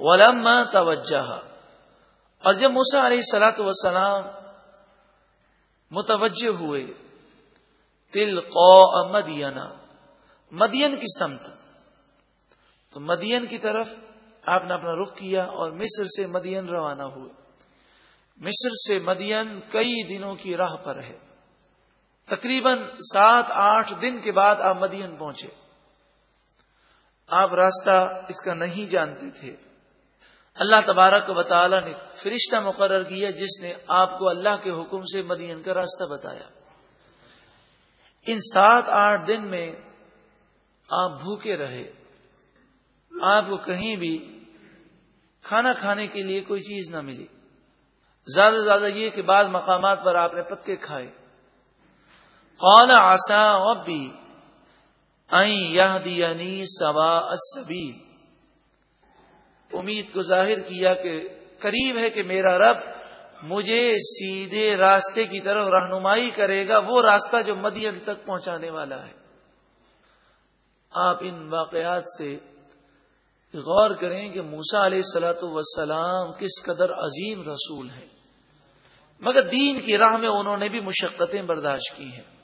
ولما توجہ۔ اور جب موسا علیہ سلاۃ وسلام متوجہ ہوئے تل قو مدینہ، مدین کی سمت۔ تو مدین کی طرف آپ نے اپنا رخ کیا اور مصر سے مدین روانہ ہوئے۔ مصر سے مدین کئی دنوں کی راہ پر ہے۔ تقریباً سات آٹھ دن کے بعد آپ مدین پہنچے۔ آپ راستہ اس کا نہیں جانتے تھے۔ اللہ تبارک و تعالی نے فرشتہ مقرر کیا جس نے آپ کو اللہ کے حکم سے مدین کا راستہ بتایا۔ ان سات آٹھ دن میں آپ بھوکے رہے۔ آپ کو کہیں بھی کھانا کھانے کے لیے کوئی چیز نہ ملی۔ زیادہ سے زیادہ یہ کہ بعض مقامات پر آپ نے پتے کھائے۔ قال آسا ابی یہ دینی سوا سبھی امید کو ظاہر کیا کہ قریب ہے کہ میرا رب مجھے سیدھے راستے کی طرف رہنمائی کرے گا، وہ راستہ جو مدین تک پہنچانے والا ہے۔ آپ ان واقعات سے غور کریں کہ موسا علیہ السلاۃ وسلام کس قدر عظیم رسول ہے مگر دین کی راہ میں انہوں نے بھی مشقتیں برداشت کی ہیں۔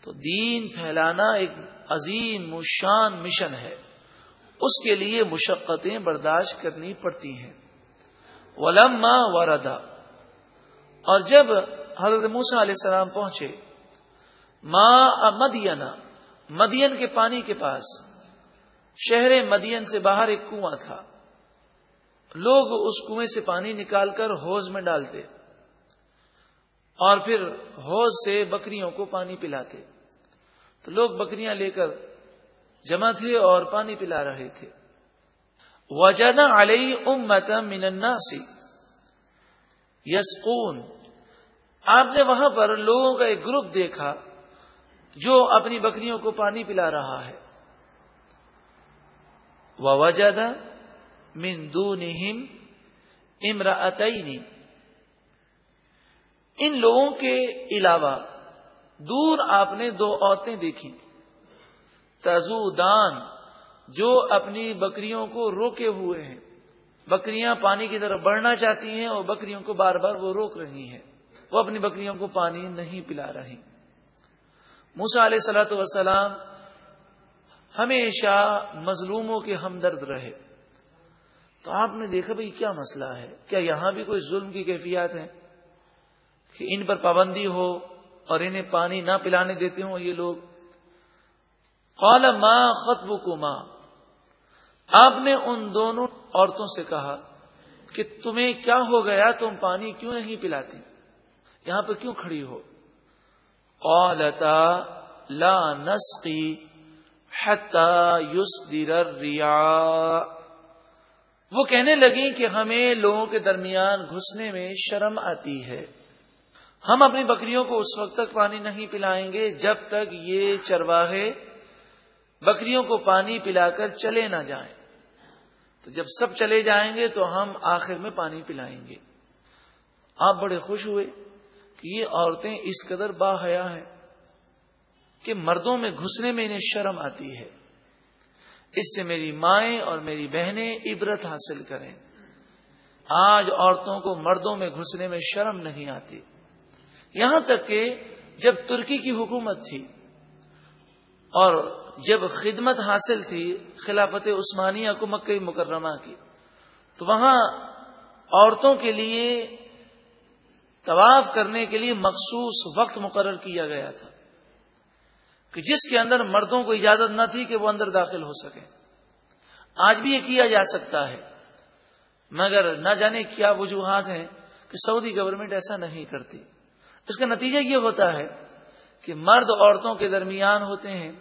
تو دین پھیلانا ایک عظیم مشان مشن ہے۔ اس کے لیے مشقتیں برداشت کرنی پڑتی ہیں۔ ولما وردا اور جب حضرت موسا علیہ السلام پہنچے ماں مدینہ مدین کے پانی کے پاس، شہر مدین سے باہر ایک کنواں تھا۔ لوگ اس کنویں سے پانی نکال کر ہوز میں ڈالتے اور پھر ہوز سے بکریوں کو پانی پلاتے۔ تو لوگ بکریاں لے کر جمع تھے اور پانی پلا رہے تھے۔ وجنا علیہ امت من الناس۔ یسقون۔ آپ نے وہاں پر لوگوں کا ایک گروپ دیکھا جو اپنی بکریوں کو پانی پلا رہا ہے۔ وجد من دونہم ان لوگوں کے علاوہ دور آپ نے دو عورتیں دیکھی تزو دان جو اپنی بکریوں کو روکے ہوئے ہیں۔ بکریاں پانی کی طرف بڑھنا چاہتی ہیں اور بکریوں کو بار بار وہ روک رہی ہیں۔ وہ اپنی بکریوں کو پانی نہیں پلا رہی۔ موسا علیہ سلاۃ وسلام ہمیشہ مظلوموں کے ہمدرد رہے۔ تو آپ نے دیکھا بھائی کیا مسئلہ ہے؟ کیا یہاں بھی کوئی ظلم کی کیفیات ہیں؟ کہ ان پر پابندی ہو اور انہیں پانی نہ پلانے دیتے ہوں یہ لوگ قال ماں خطب آپ نے ان دونوں عورتوں سے کہا کہ تمہیں کیا ہو گیا؟ تم پانی کیوں نہیں پلاتی؟ یہاں پہ کیوں کھڑی ہو؟ قالتا لا نسقی حتی ریا وہ کہنے لگی کہ ہمیں لوگوں کے درمیان گھسنے میں شرم آتی ہے۔ ہم اپنی بکریوں کو اس وقت تک پانی نہیں پلائیں گے جب تک یہ چرواہے بکریوں کو پانی پلا کر چلے نہ جائیں۔ تو جب سب چلے جائیں گے تو ہم آخر میں پانی پلائیں گے۔ آپ بڑے خوش ہوئے کہ یہ عورتیں اس قدر با حیا ہیں کہ مردوں میں گھسنے میں انہیں شرم آتی ہے۔ اس سے میری مائیں اور میری بہنیں عبرت حاصل کریں۔ آج عورتوں کو مردوں میں گھسنے میں شرم نہیں آتی۔ یہاں تک کہ جب ترکی کی حکومت تھی اور جب خدمت حاصل تھی خلافت عثمانیہ کو مکئی مکرمہ کی، تو وہاں عورتوں کے لیے طواف کرنے کے لیے مخصوص وقت مقرر کیا گیا تھا کہ جس کے اندر مردوں کو اجازت نہ تھی کہ وہ اندر داخل ہو سکے آج بھی یہ کیا جا سکتا ہے، مگر نہ جانے کیا وجوہات ہیں کہ سعودی گورنمنٹ ایسا نہیں کرتی۔ اس کا نتیجہ یہ ہوتا ہے کہ مرد عورتوں کے درمیان ہوتے ہیں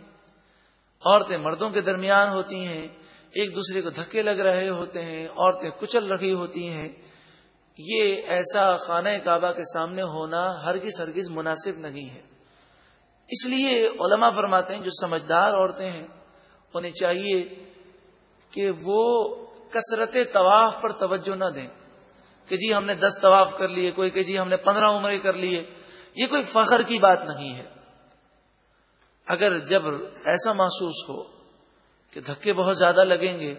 عورتیں مردوں کے درمیان ہوتی ہیں، ایک دوسرے کو دھکے لگ رہے ہوتے ہیں، عورتیں کچل رہی ہوتی ہیں۔ یہ ایسا خانہ کعبہ کے سامنے ہونا ہرگز ہرگز مناسب نہیں ہے۔ اس لیے علماء فرماتے ہیں، جو سمجھدار عورتیں ہیں، انہیں چاہیے کہ وہ کثرت طواف پر توجہ نہ دیں۔ کہ جی ہم نے دس طواف کر لیے، کوئی کہ جی ہم نے پندرہ عمرے کر لیے۔ یہ کوئی فخر کی بات نہیں ہے۔ اگر جب ایسا محسوس ہو کہ دھکے بہت زیادہ لگیں گے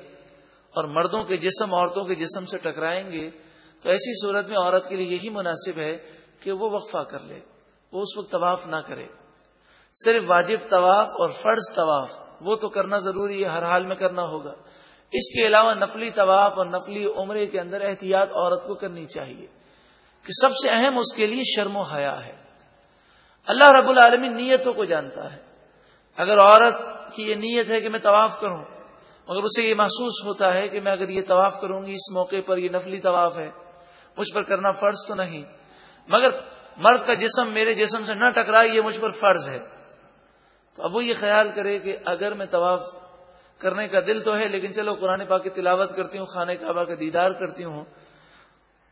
اور مردوں کے جسم عورتوں کے جسم سے ٹکرائیں گے، تو ایسی صورت میں عورت کے لیے یہی مناسب ہے کہ وہ وقفہ کر لے۔ وہ اس وقت طواف نہ کرے۔ صرف واجب طواف اور فرض طواف، وہ تو کرنا ضروری ہے، ہر حال میں کرنا ہوگا۔ اس کے علاوہ نفلی طواف اور نفلی عمرے کے اندر احتیاط عورت کو کرنی چاہیے کہ سب سے اہم اس کے لیے شرم و حیا ہے۔ اللہ رب العالمین نیتوں کو جانتا ہے۔ اگر عورت کی یہ نیت ہے کہ میں طواف کروں، مگر اسے یہ محسوس ہوتا ہے کہ میں اگر یہ طواف کروں گی، اس موقع پر یہ نفلی طواف ہے، مجھ پر کرنا فرض تو نہیں۔ مگر مرد کا جسم میرے جسم سے نہ ٹکرائے، یہ مجھ پر فرض ہے۔ تو اب وہ یہ خیال کرے کہ اگر میں طواف کرنے کا دل تو ہے، لیکن چلو قرآن پاک کی تلاوت کرتی ہوں، خانہ کعبہ کا دیدار کرتی ہوں،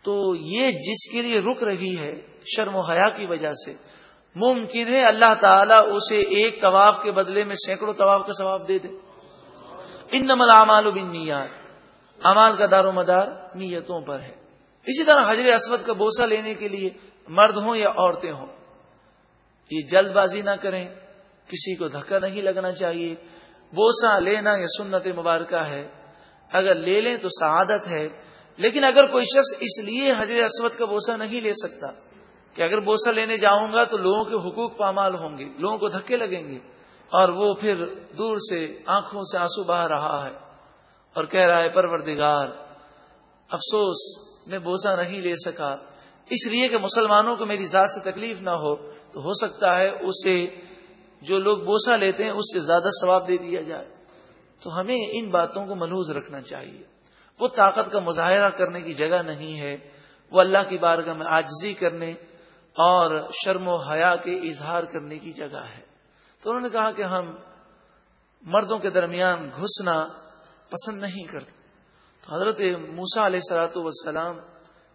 تو یہ جس کے لیے رک رہی ہے، شرم و حیا کی وجہ سے ممکن ہے اللہ تعالیٰ اسے ایک طواف کے بدلے میں سینکڑوں طواف کا ثواب دے دے۔ ان نمل اعمال و بن نیات امال کا دار و مدار نیتوں پر ہے۔ اسی طرح حضر اسود کا بوسہ لینے کے لیے مرد ہوں یا عورتیں ہوں، یہ جلد بازی نہ کریں، کسی کو دھکا نہیں لگنا چاہیے۔ بوسا لینا یہ سنت مبارکہ ہے۔ اگر لے لیں تو سعادت ہے، لیکن اگر کوئی شخص اس لیے حضر اسود کا بوسا نہیں لے سکتا کہ اگر بوسا لینے جاؤں گا تو لوگوں کے حقوق پامال ہوں گے، لوگوں کو دھکے لگیں گے۔ اور وہ پھر دور سے آنکھوں سے آنسو بہا رہا ہے اور کہہ رہا ہے، پروردگار، افسوس، میں بوسا نہیں لے سکا۔ اس لیے کہ مسلمانوں کو میری ذات سے تکلیف نہ ہو، تو ہو سکتا ہے اسے، جو لوگ بوسا لیتے ہیں، اس سے زیادہ ثواب دے دیا جائے۔ تو ہمیں ان باتوں کو ملوز رکھنا چاہیے۔ وہ طاقت کا مظاہرہ کرنے کی جگہ نہیں ہے۔ وہ اللہ کی بارگاہ میں آجزی کرنے اور شرم و حیا کے اظہار کرنے کی جگہ ہے۔ تو انہوں نے کہا کہ ہم مردوں کے درمیان گھسنا پسند نہیں کرتے۔ تو حضرت موسا علیہ سلاۃ وسلام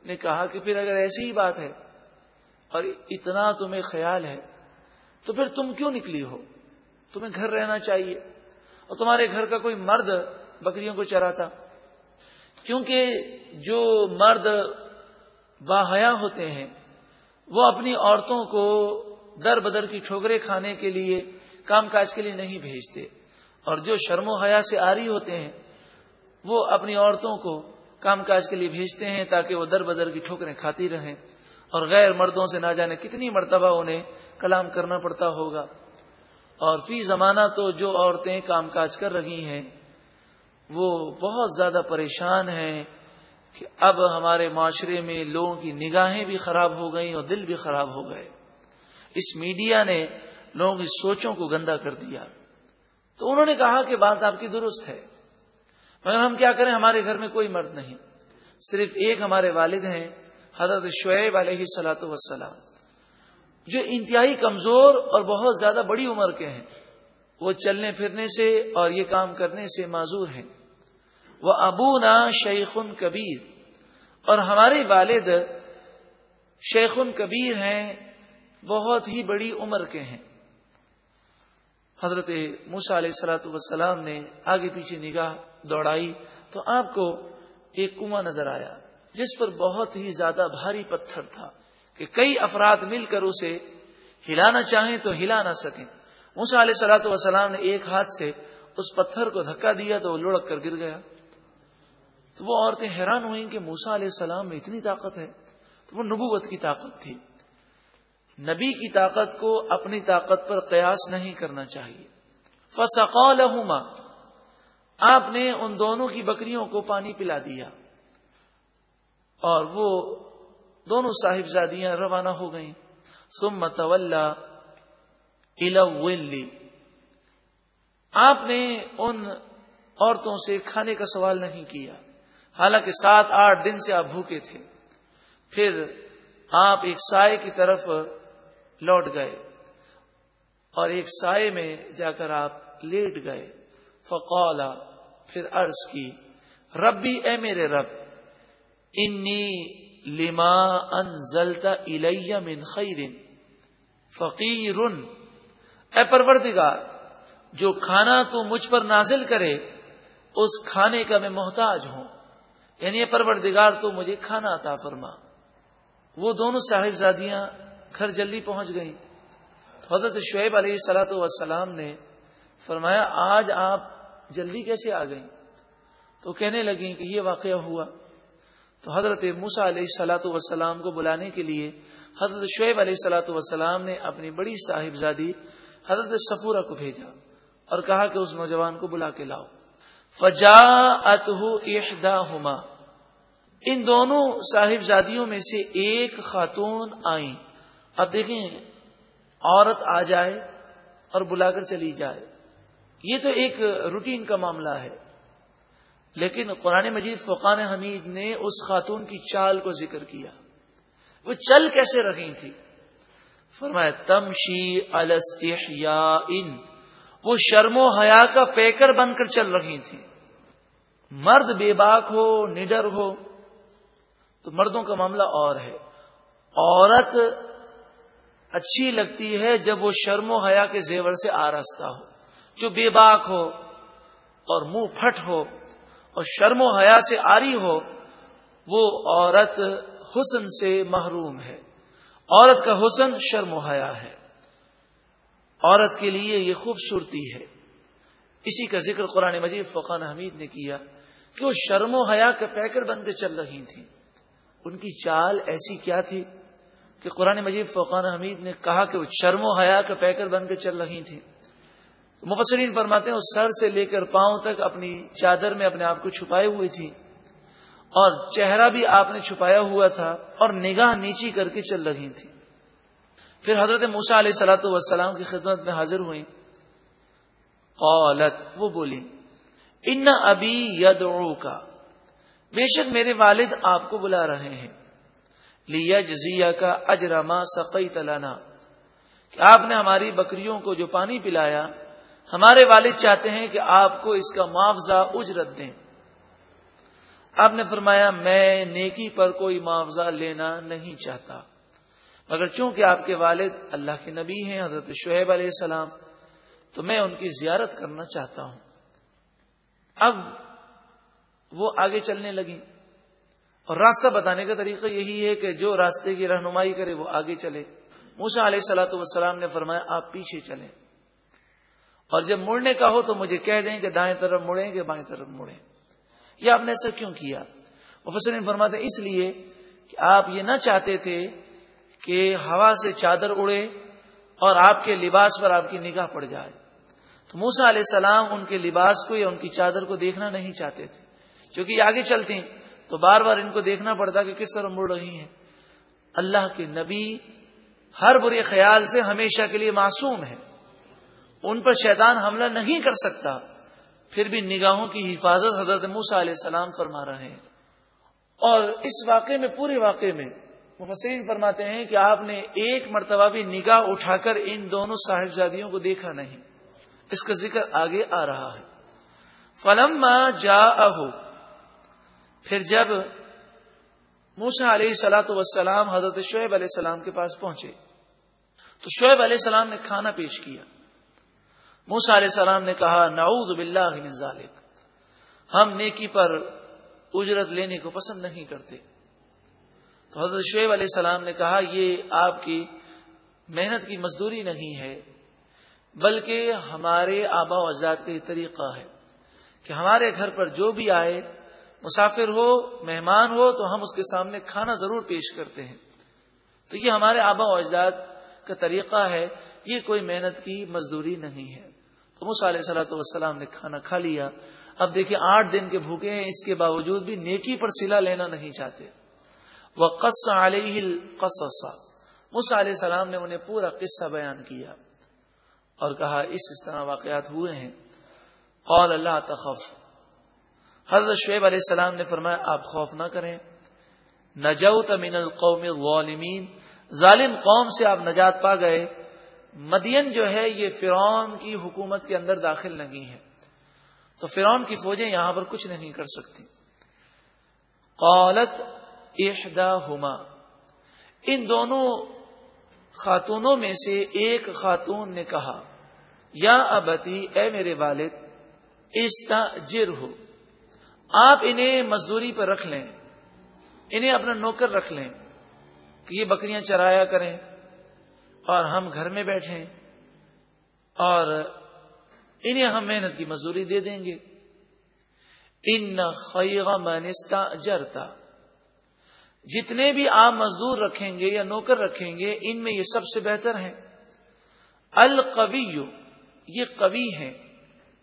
نے کہا کہ پھر اگر ایسی ہی بات ہے اور اتنا تمہیں خیال ہے، تو پھر تم کیوں نکلی ہو؟ تمہیں گھر رہنا چاہیے۔ اور تمہارے گھر کا کوئی مرد بکریوں کو چراتا؟ کیونکہ جو مرد باحیا ہوتے ہیں وہ اپنی عورتوں کو در بدر کی ٹھوکرے کھانے کے لیے کام کاج کے لیے نہیں بھیجتے۔ اور جو شرم و حیا سے آری ہوتے ہیں، وہ اپنی عورتوں کو کام کاج کے لیے بھیجتے ہیں تاکہ وہ در بدر کی ٹھوکریں کھاتی رہیں۔ اور غیر مردوں سے نہ جانے کتنی مرتبہ انہیں کلام کرنا پڑتا ہوگا۔ اور فی زمانہ تو جو عورتیں کام کاج کر رہی ہیں، وہ بہت زیادہ پریشان ہیں۔ کہ اب ہمارے معاشرے میں لوگوں کی نگاہیں بھی خراب ہو گئیں اور دل بھی خراب ہو گئے۔ اس میڈیا نے لوگوں کی سوچوں کو گندا کر دیا۔ تو انہوں نے کہا کہ بات آپ کی درست ہے۔ مگر ہم کیا کریں؟ ہمارے گھر میں کوئی مرد نہیں۔ صرف ایک ہمارے والد ہیں، حضرت شعیب علیہ سلاۃ وسلام جو انتہائی کمزور اور بہت زیادہ بڑی عمر کے ہیں۔ وہ چلنے پھرنے سے اور یہ کام کرنے سے معذور ہیں۔ وہ ابو نا شیخ کبیر۔ اور ہمارے والد شیخ کبیر ہیں، بہت ہی بڑی عمر کے ہیں۔ حضرت موسا علیہ سلاۃ وسلام نے آگے پیچھے نگاہ دوڑائی تو آپ کو ایک کنواں نظر آیا، جس پر بہت ہی زیادہ بھاری پتھر تھا کہ کئی افراد مل کر اسے ہلانا چاہیں تو ہلا نہ سکیں۔ موسا علیہ سلاۃ وسلام نے ایک ہاتھ سے اس پتھر کو دھکا دیا تو وہ لڑک کر گر گیا۔ تو وہ عورتیں حیران ہوئیں کہ موسا علیہ السلام میں اتنی طاقت ہے، تو وہ نبوت کی طاقت تھی۔ نبی کی طاقت کو اپنی طاقت پر قیاس نہیں کرنا چاہیے۔ فسقول آپ نے ان دونوں کی بکریوں کو پانی پلا دیا۔ اور وہ دونوں صاحبزادیاں روانہ ہو گئیں۔ سم متولہ آپ نے ان عورتوں سے کھانے کا سوال نہیں کیا۔ حالانکہ سات آٹھ دن سے آپ بھوکے تھے۔ پھر آپ ایک سائے کی طرف لوٹ گئے اور ایک سائے میں جا کر آپ لیٹ گئے۔ فقولا پھر عرض کی، ربی، اے میرے رب، انی لما انزلتا الیہ من خیر فقیر، اے پروردگار، جو کھانا تو مجھ پر نازل کرے، اس کھانے کا میں محتاج ہوں۔ یعنی پروردگار تو مجھے کھانا عطا فرما۔ وہ دونوں صاحبزادیاں گھر جلدی پہنچ گئیں۔ حضرت شعیب علیہ سلاۃ وسلام نے فرمایا، آج آپ جلدی کیسے آ گئیں؟ تو کہنے لگیں کہ یہ واقعہ ہوا۔ تو حضرت موسا علیہ السلاۃ وسلام کو بلانے کے لیے حضرت شعیب علیہ السلاۃ وسلام نے اپنی بڑی صاحبزادی حضرت سفورہ کو بھیجا اور کہا کہ اس نوجوان کو بلا کے لاؤ۔ فجا اتہ ان دونوں صاحبزادیوں میں سے ایک خاتون آئیں۔ اب دیکھیں، عورت آ جائے اور بلا کر چلی جائے۔ یہ تو ایک روٹین کا معاملہ ہے۔ لیکن قرآن مجید فقان حمید نے اس خاتون کی چال کو ذکر کیا۔ وہ چل کیسے رہی تھی؟ فرمایا، تمشی الستحیا ان وہ شرم و حیا کا پیکر بن کر چل رہی تھی مرد بے باک ہو، نڈر ہو، تو مردوں کا معاملہ اور ہے۔ عورت اچھی لگتی ہے جب وہ شرم و حیا کے زیور سے آرستہ ہو۔ جو بے باک ہو اور منہ پھٹ ہو اور شرم و حیا سے آری ہو، وہ عورت حسن سے محروم ہے۔ عورت کا حسن شرم و حیا ہے۔ عورت کے لیے یہ خوبصورتی ہے۔ اسی کا ذکر قرآن مجید فقان حمید نے کیا کہ وہ شرم و حیا کا پیکر بن کے چل رہی تھی ان کی چال ایسی کیا تھی کہ قرآن مجید فقان حمید نے کہا کہ وہ شرم و حیا کا پیکر بن کے چل رہی تھی مفسرین فرماتے ہیں اس سر سے لے کر پاؤں تک اپنی چادر میں اپنے آپ کو چھپائے ہوئے تھی اور چہرہ بھی آپ نے چھپایا ہوا تھا اور نگاہ نیچی کر کے چل رہی تھی پھر حضرت موسا علیہ سلاۃ والسلام کی خدمت میں حاضر ہوئی قالت، وہ بولی ان ابھی ید کا بے شک میرے والد آپ کو بلا رہے ہیں۔ لیا جزیا کا اجرما سقی تلانا کہ آپ نے ہماری بکریوں کو جو پانی پلایا، ہمارے والد چاہتے ہیں کہ آپ کو اس کا معاوضہ اجرت دیں۔ آپ نے فرمایا، میں نیکی پر کوئی معاوضہ لینا نہیں چاہتا۔ مگر چونکہ آپ کے والد اللہ کے نبی ہیں، حضرت شعیب علیہ السلام، تو میں ان کی زیارت کرنا چاہتا ہوں۔ اب وہ آگے چلنے لگی اور راستہ بتانے کا طریقہ یہی ہے کہ جو راستے کی رہنمائی کرے وہ آگے چلے۔ موسا علیہ سلاۃ والسلام نے فرمایا، آپ پیچھے چلیں۔ اور جب مڑنے کا ہو تو مجھے کہہ دیں کہ دائیں طرف مڑیں کہ بائیں طرف مڑیں۔ یہ آپ نے ایسا کیوں کیا؟ وہ فسلم فرماتے اس لیے کہ آپ یہ نہ چاہتے تھے کہ ہوا سے چادر اڑے اور آپ کے لباس پر آپ کی نگاہ پڑ جائے۔ تو موسا علیہ السلام ان کے لباس کو یا ان کی چادر کو دیکھنا نہیں چاہتے تھے۔ کیونکہ یہ آگے چلتی تو بار بار ان کو دیکھنا پڑتا کہ کس طرح مڑ رہی ہیں۔ اللہ کے نبی ہر برے خیال سے ہمیشہ کے لیے معصوم ہے ان پر شیطان حملہ نہیں کر سکتا۔ پھر بھی نگاہوں کی حفاظت حضرت موسا علیہ السلام فرما رہے ہیں۔ اور اس واقعے میں، پورے واقعے میں مفسرین فرماتے ہیں کہ آپ نے ایک مرتبہ بھی نگاہ اٹھا کر ان دونوں صاحبزادیوں کو دیکھا نہیں۔ اس کا ذکر آگے آ رہا ہے۔ فلم جا پھر جب موسا علیہ سلاۃ وسلام حضرت شعیب علیہ السلام کے پاس پہنچے، تو شعیب علیہ السلام نے کھانا پیش کیا۔ موسا علیہ السلام نے کہا، نعوذ باللہ من ذالک۔ ہم نیکی پر اجرت لینے کو پسند نہیں کرتے۔ تو حضرت شعیب علیہ السلام نے کہا، یہ آپ کی محنت کی مزدوری نہیں ہے، بلکہ ہمارے آبا و اجداد کا یہ طریقہ ہے کہ ہمارے گھر پر جو بھی آئے، مسافر ہو، مہمان ہو، تو ہم اس کے سامنے کھانا ضرور پیش کرتے ہیں۔ تو یہ ہمارے آبا و اجداد کا طریقہ ہے، یہ کوئی محنت کی مزدوری نہیں ہے۔ تو موسیٰ علیہ صلاح والسلام نے کھانا کھا لیا۔ اب دیکھیں آٹھ دن کے بھوکے ہیں، اس کے باوجود بھی نیکی پر سلا لینا نہیں چاہتے۔ وہ قص علیہ موسا علیہ السلام نے انہیں پورا قصہ بیان کیا اور کہا، اس اس طرح واقعات ہوئے ہیں۔ قول اللہ تخف۔ حضرت شعیب علیہ السلام نے فرمایا، آپ خوف نہ کریں۔ نجوت من القوم الظالمین۔ ظالم قوم سے آپ نجات پا گئے۔ مدین جو ہے، یہ فرعون کی حکومت کے اندر داخل نہیں ہے۔ تو فرعون کی فوجیں یہاں پر کچھ نہیں کر سکتی قالت احدا ان دونوں خاتونوں میں سے ایک خاتون نے کہا، یا ابتی، اے میرے والد استا جر ہو آپ انہیں مزدوری پر رکھ لیں، انہیں اپنا نوکر رکھ لیں کہ یہ بکریاں چرایا کریں اور ہم گھر میں بیٹھیں اور انہیں ہم محنت کی مزدوری دے دیں گے۔ ان خیغ منستا جرتا جتنے بھی آپ مزدور رکھیں گے یا نوکر رکھیں گے، ان میں یہ سب سے بہتر ہیں۔ القوی یہ قوی ہیں۔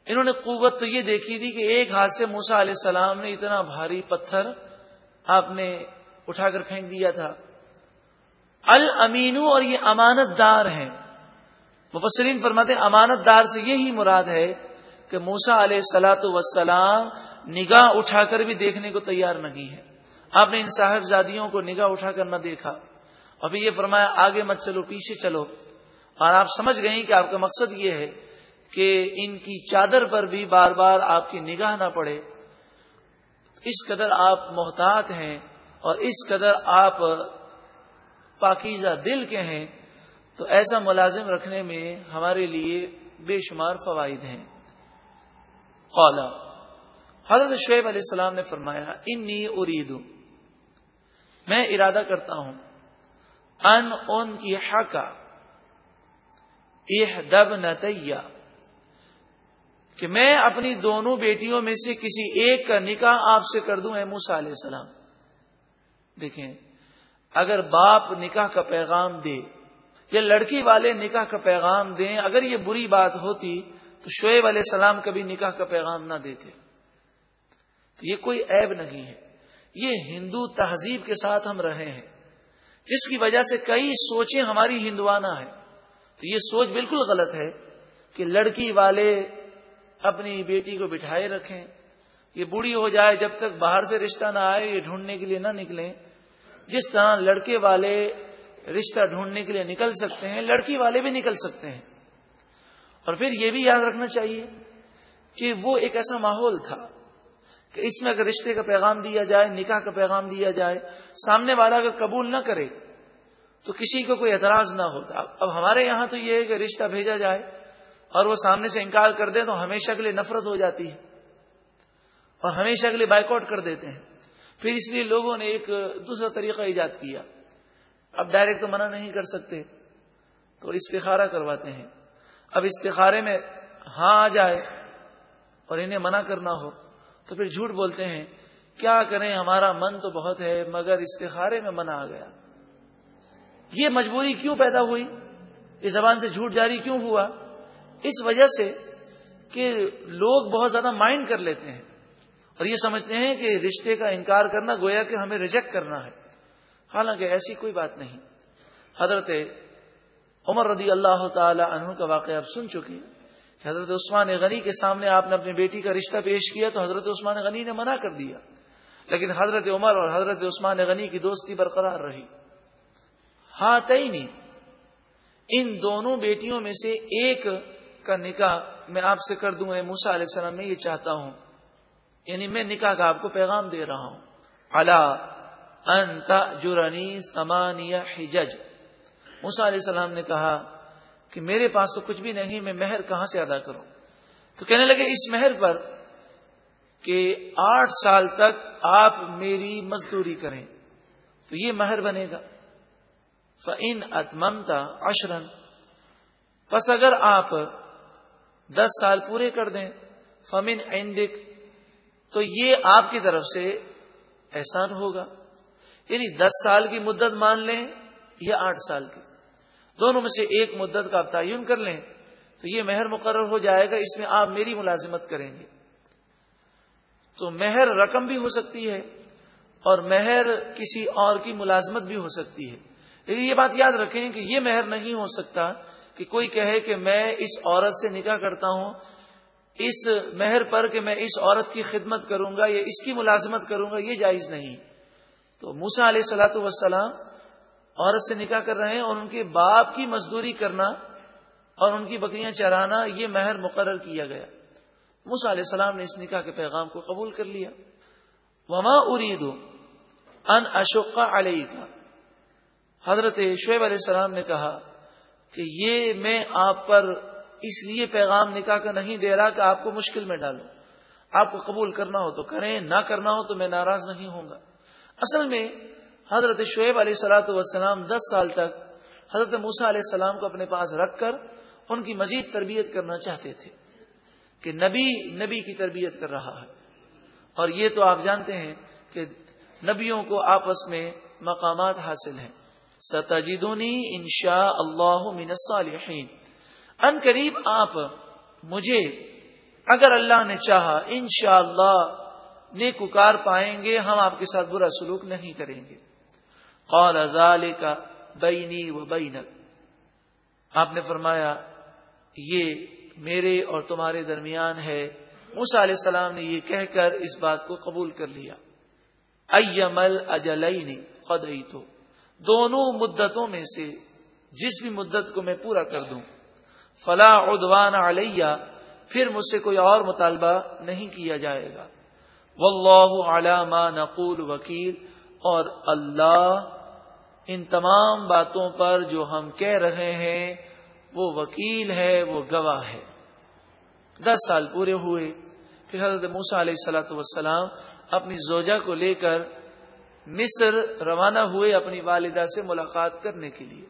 انہوں نے قوت تو یہ دیکھی تھی کہ ایک ہاتھ سے موسا علیہ السلام نے اتنا بھاری پتھر آپ نے اٹھا کر پھینک دیا تھا۔ المینو اور یہ امانت دار ہیں۔ مفسرین فرماتے ہیں امانت دار سے یہی مراد ہے کہ موسا علیہ سلاۃ وسلام نگاہ اٹھا کر بھی دیکھنے کو تیار نہیں ہے۔ آپ نے ان صاحب زادیوں کو نگاہ اٹھا کر نہ دیکھا۔ ابھی یہ فرمایا، آگے مت چلو، پیچھے چلو۔ اور آپ سمجھ گئیں کہ آپ کا مقصد یہ ہے کہ ان کی چادر پر بھی بار بار آپ کی نگاہ نہ پڑے۔ اس قدر آپ محتاط ہیں اور اس قدر آپ پاکیزہ دل کے ہیں، تو ایسا ملازم رکھنے میں ہمارے لیے بے شمار فوائد ہیں۔ قولا حضرت شعیب علیہ السلام نے فرمایا، انی ارید میں ارادہ کرتا ہوں، ان ان کی حقا یہ دب نتیا کہ میں اپنی دونوں بیٹیوں میں سے کسی ایک کا نکاح آپ سے کر دوں، اے موسا علیہ السلام۔ دیکھیں، اگر باپ نکاح کا پیغام دے، یا لڑکی والے نکاح کا پیغام دیں، اگر یہ بری بات ہوتی، تو شعیب علیہ السلام کبھی نکاح کا پیغام نہ دیتے۔ تو یہ کوئی عیب نہیں ہے۔ یہ ہندو تہذیب کے ساتھ ہم رہے ہیں۔ جس کی وجہ سے کئی سوچیں ہماری ہندوانہ ہے تو یہ سوچ بالکل غلط ہے کہ لڑکی والے اپنی بیٹی کو بٹھائے رکھیں۔ یہ بوڑھی ہو جائے جب تک باہر سے رشتہ نہ آئے، یہ ڈھونڈنے کے لیے نہ نکلیں۔ جس طرح لڑکے والے رشتہ ڈھونڈنے کے لیے نکل سکتے ہیں، لڑکی والے بھی نکل سکتے ہیں۔ اور پھر یہ بھی یاد رکھنا چاہیے کہ وہ ایک ایسا ماحول تھا۔ کہ اس میں اگر رشتے کا پیغام دیا جائے، نکاح کا پیغام دیا جائے، سامنے والا اگر قبول نہ کرے، تو کسی کو کوئی اعتراض نہ ہوتا اب ہمارے یہاں تو یہ ہے کہ رشتہ بھیجا جائے اور وہ سامنے سے انکار کر دے تو ہمیشہ کے لیے نفرت ہو جاتی ہے اور ہمیشہ کے لیے بائک آؤٹ کر دیتے ہیں۔ پھر اس لیے لوگوں نے ایک دوسرا طریقہ ایجاد کیا۔ اب ڈائریکٹ تو منع نہیں کر سکتے، تو استخارہ کرواتے ہیں۔ اب استخارے میں ہاں آ جائے اور انہیں منع کرنا ہو۔ تو پھر جھوٹ بولتے ہیں، کیا کریں، ہمارا من تو بہت ہے، مگر استخارے میں منع آ گیا۔ یہ مجبوری کیوں پیدا ہوئی؟ اس زبان سے جھوٹ جاری کیوں ہوا؟ اس وجہ سے کہ لوگ بہت زیادہ مائنڈ کر لیتے ہیں اور یہ سمجھتے ہیں کہ رشتے کا انکار کرنا گویا کہ ہمیں ریجیکٹ کرنا ہے۔ حالانکہ ایسی کوئی بات نہیں۔ حضرت عمر رضی اللہ تعالی عنہ کا واقعہ اب سن چکی۔ حضرت عثمان غنی کے سامنے آپ نے اپنی بیٹی کا رشتہ پیش کیا تو حضرت عثمان غنی نے منع کر دیا۔ لیکن حضرت عمر اور حضرت عثمان غنی کی دوستی برقرار رہی۔ ہاں نہیں ان دونوں بیٹیوں میں سے ایک کا نکاح میں آپ سے کر دوں موسا علیہ السلام، میں یہ چاہتا ہوں۔ یعنی میں نکاح کا آپ کو پیغام دے رہا ہوں۔ اللہ انت جرانی سمانیہ حجج۔ موسا علیہ السلام نے کہا کہ میرے پاس تو کچھ بھی نہیں، میں مہر کہاں سے ادا کروں؟ تو کہنے لگے، اس مہر پر کہ آٹھ سال تک آپ میری مزدوری کریں۔ تو یہ مہر بنے گا۔ فن اتممتا اشرن پس اگر آپ دس سال پورے کر دیں، فمن اینڈک تو یہ آپ کی طرف سے احسان ہوگا۔ یعنی دس سال کی مدت مان لیں یا آٹھ سال کی۔ دونوں میں سے ایک مدت کا آپ تعین کر لیں تو یہ مہر مقرر ہو جائے گا، اس میں آپ میری ملازمت کریں گے۔ تو مہر رقم بھی ہو سکتی ہے اور مہر کسی اور کی ملازمت بھی ہو سکتی ہے۔ لیکن یہ بات یاد رکھیں کہ یہ مہر نہیں ہو سکتا کہ کوئی کہے کہ میں اس عورت سے نکاح کرتا ہوں، اس مہر پر کہ میں اس عورت کی خدمت کروں گا یا اس کی ملازمت کروں گا، یہ جائز نہیں۔ تو موسا علیہ سلاۃ وسلام عورت سے نکاح کر رہے ہیں اور ان کے باپ کی مزدوری کرنا اور ان کی بکریاں چرانا، یہ مہر مقرر کیا گیا۔ موسا علیہ السلام نے اس نکاح کے پیغام کو قبول کر لیا۔ وما ارید ان اشوق علیہ کا حضرت شعیب علیہ السلام نے کہا کہ یہ میں آپ پر اس لیے پیغام نکاح کا نہیں دے رہا کہ آپ کو مشکل میں ڈالوں۔ آپ کو قبول کرنا ہو تو کریں، نہ کرنا ہو تو میں ناراض نہیں ہوں گا۔ اصل میں حضرت شعیب علیہ سلاۃ والسلام دس سال تک حضرت موسا علیہ السلام کو اپنے پاس رکھ کر ان کی مزید تربیت کرنا چاہتے تھے کہ نبی نبی کی تربیت کر رہا ہے۔ اور یہ تو آپ جانتے ہیں کہ نبیوں کو آپس میں مقامات حاصل ہیں۔ ستجدونی انشاء اللہ من الصالحین۔ ان قریب آپ مجھے اگر اللہ نے چاہا انشاءاللہ اللہ نیکار پائیں گے، ہم آپ کے ساتھ برا سلوک نہیں کریں گے۔ قال ذالک بینی و بینک۔ آپ نے فرمایا، یہ میرے اور تمہارے درمیان ہے۔ موسا علیہ السلام نے یہ کہہ کر اس بات کو قبول کر لیا۔ ایمل اجلئی قدئی تو دونوں مدتوں میں سے جس بھی مدت کو میں پورا کر دوں۔ فلاں ادوان علیہ پھر مجھ سے کوئی اور مطالبہ نہیں کیا جائے گا۔ واللہ علامہ نقول وکیل اور اللہ ان تمام باتوں پر جو ہم کہہ رہے ہیں، وہ وکیل ہے، وہ گواہ ہے۔ دس سال پورے ہوئے، پھر حضرت موسا علیہ السلاۃ وسلام اپنی زوجہ کو لے کر مصر روانہ ہوئے اپنی والدہ سے ملاقات کرنے کے لیے۔